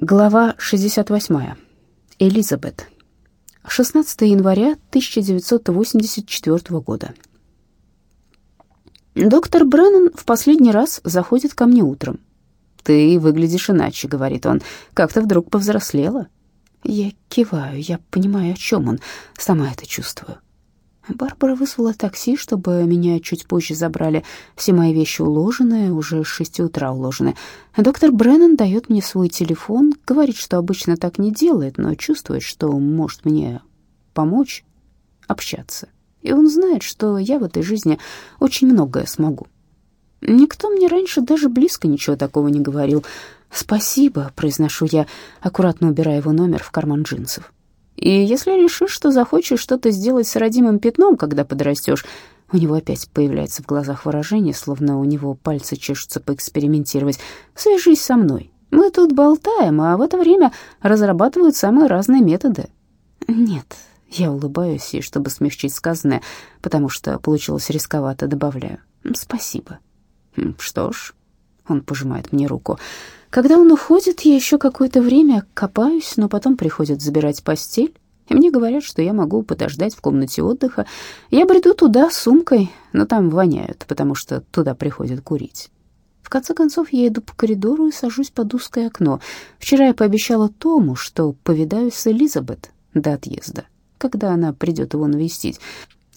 Глава 68. Элизабет. 16 января 1984 года. Доктор Бреннан в последний раз заходит ко мне утром. «Ты выглядишь иначе», — говорит он, — «как-то вдруг повзрослела». Я киваю, я понимаю, о чем он, сама это чувствую. Барбара вызвала такси, чтобы меня чуть позже забрали. Все мои вещи уложены, уже с шести утра уложены. Доктор Бреннан дает мне свой телефон, говорит, что обычно так не делает, но чувствует, что может мне помочь общаться. И он знает, что я в этой жизни очень многое смогу. Никто мне раньше даже близко ничего такого не говорил. «Спасибо», — произношу я, аккуратно убирая его номер в карман джинсов. И если решишь, что захочешь что-то сделать с родимым пятном, когда подрастешь, у него опять появляется в глазах выражение, словно у него пальцы чешутся поэкспериментировать. «Свяжись со мной. Мы тут болтаем, а в это время разрабатывают самые разные методы». «Нет», — я улыбаюсь, и чтобы смягчить сказанное, потому что получилось рисковато, добавляю. «Спасибо». «Хм, «Что ж», — он пожимает мне руку, — когда он уходит, я еще какое-то время копаюсь, но потом приходят забирать постель, и мне говорят, что я могу подождать в комнате отдыха. Я бреду туда с сумкой, но там воняют, потому что туда приходят курить. В конце концов, я иду по коридору и сажусь под узкое окно. Вчера я пообещала Тому, что повидаюсь с Элизабет до отъезда, когда она придет его навестить.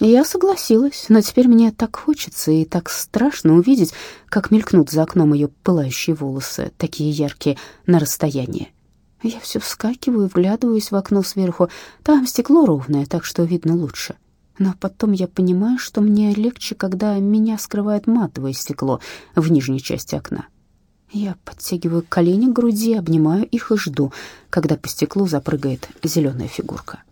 Я согласилась, но теперь мне так хочется и так страшно увидеть, как мелькнут за окном ее пылающие волосы, такие яркие на расстоянии. Я все вскакиваю, вглядываюсь в окно сверху. Там стекло ровное, так что видно лучше. Но потом я понимаю, что мне легче, когда меня скрывает матовое стекло в нижней части окна. Я подтягиваю колени к груди, обнимаю их и жду, когда по стеклу запрыгает зеленая фигурка.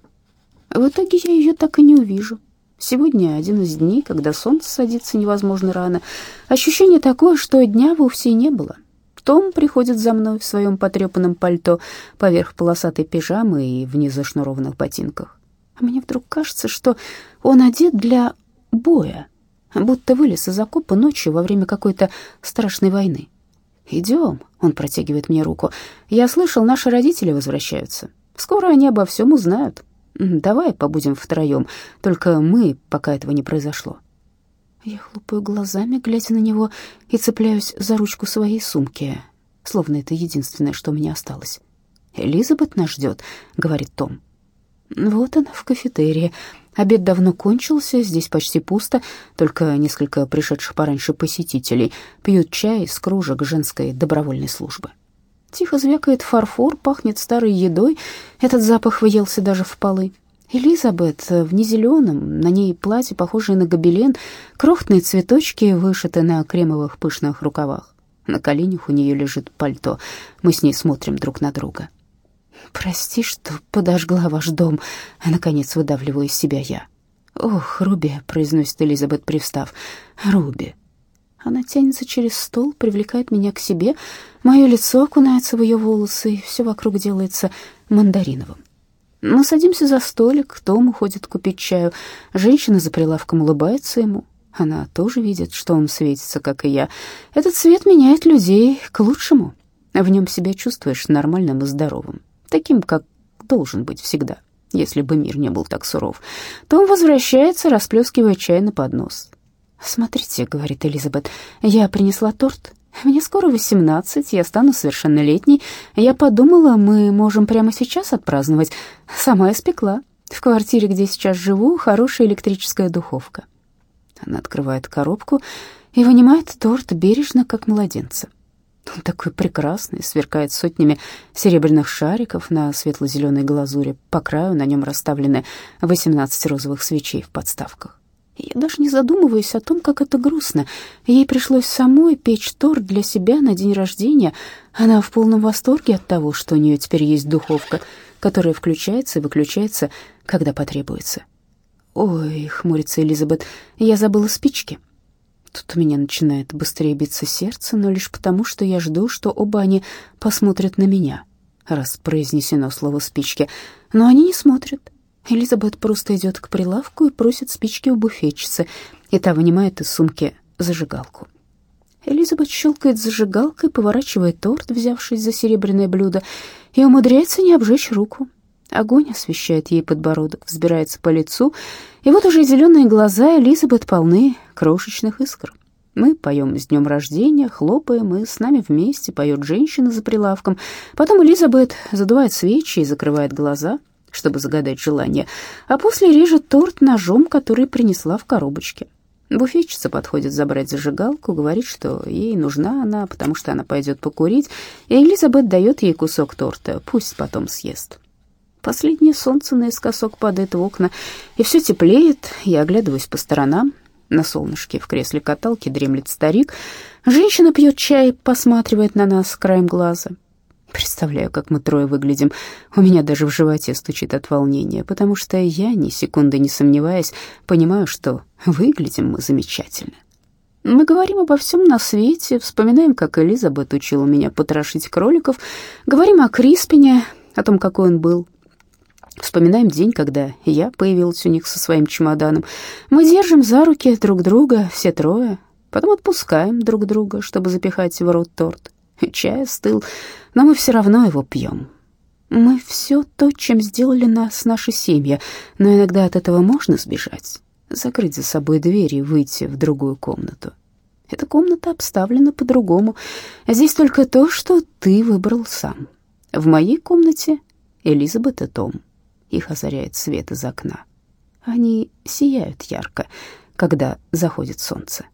В итоге я ее так и не увижу. Сегодня один из дней, когда солнце садится невозможно рано. Ощущение такое, что дня вовсе не было. Том приходит за мной в своем потрепанном пальто поверх полосатой пижамы и в незашнурованных ботинках. А мне вдруг кажется, что он одет для боя, будто вылез из окопа ночью во время какой-то страшной войны. «Идем», — он протягивает мне руку. «Я слышал, наши родители возвращаются. Скоро они обо всем узнают». Давай побудем втроем, только мы, пока этого не произошло. Я хлопаю глазами, глядя на него, и цепляюсь за ручку своей сумки, словно это единственное, что у меня осталось. «Элизабет нас ждет», — говорит Том. Вот он в кафетерии. Обед давно кончился, здесь почти пусто, только несколько пришедших пораньше посетителей пьют чай из кружек женской добровольной службы. Тихо звякает фарфор, пахнет старой едой. Этот запах въелся даже в полы. Элизабет в незеленом, на ней платье, похожее на гобелен, крохотные цветочки вышиты на кремовых пышных рукавах. На коленях у нее лежит пальто. Мы с ней смотрим друг на друга. «Прости, что подожгла ваш дом», — наконец выдавливаю из себя я. «Ох, Руби», — произносит Элизабет, привстав, — «Руби». Она тянется через стол, привлекает меня к себе. Мое лицо окунается в ее волосы, и все вокруг делается мандариновым. Мы садимся за столик, Том уходит купить чаю. Женщина за прилавком улыбается ему. Она тоже видит, что он светится, как и я. Этот свет меняет людей к лучшему. В нем себя чувствуешь нормальным и здоровым, таким, как должен быть всегда, если бы мир не был так суров. Том возвращается, расплескивая чай на поднос. «Смотрите», — говорит Элизабет, — «я принесла торт. Мне скоро восемнадцать, я стану совершеннолетней. Я подумала, мы можем прямо сейчас отпраздновать. Сама испекла. В квартире, где сейчас живу, хорошая электрическая духовка». Она открывает коробку и вынимает торт бережно, как младенца. Он такой прекрасный, сверкает сотнями серебряных шариков на светло-зеленой глазури. По краю на нем расставлены восемнадцать розовых свечей в подставках. Я даже не задумываюсь о том, как это грустно. Ей пришлось самой печь торт для себя на день рождения. Она в полном восторге от того, что у нее теперь есть духовка, которая включается и выключается, когда потребуется. «Ой», — хмурится Элизабет, — «я забыла спички». Тут у меня начинает быстрее биться сердце, но лишь потому, что я жду, что оба они посмотрят на меня, раз произнесено слово «спички». Но они не смотрят. Элизабет просто идет к прилавку и просит спички у буфетчицы, и та вынимает из сумки зажигалку. Элизабет щелкает зажигалкой, поворачивает торт, взявшись за серебряное блюдо, и умудряется не обжечь руку. Огонь освещает ей подбородок, взбирается по лицу, и вот уже зеленые глаза Элизабет полны крошечных искр. Мы поем с днем рождения, хлопаем, и с нами вместе поет женщина за прилавком. Потом Элизабет задувает свечи и закрывает глаза, чтобы загадать желание, а после режет торт ножом, который принесла в коробочке. Буфетчица подходит забрать зажигалку, говорит, что ей нужна она, потому что она пойдет покурить, и Элизабет дает ей кусок торта, пусть потом съест. Последнее солнце наискосок падает в окна, и все теплеет. Я оглядываюсь по сторонам. На солнышке в кресле каталки дремлет старик. Женщина пьет чай, посматривает на нас краем глаза. Представляю, как мы трое выглядим. У меня даже в животе стучит от волнения, потому что я, ни секунды не сомневаясь, понимаю, что выглядим мы замечательно. Мы говорим обо всем на свете, вспоминаем, как Элизабет учила меня потрошить кроликов, говорим о Криспине, о том, какой он был, Вспоминаем день, когда я появилась у них со своим чемоданом. Мы держим за руки друг друга, все трое, потом отпускаем друг друга, чтобы запихать в рот торт. Чай остыл, но мы все равно его пьем. Мы все то, чем сделали нас наши семьи, но иногда от этого можно сбежать, закрыть за собой дверь и выйти в другую комнату. Эта комната обставлена по-другому. Здесь только то, что ты выбрал сам. В моей комнате Элизабет и Том. Их озаряет свет из окна. Они сияют ярко, когда заходит солнце.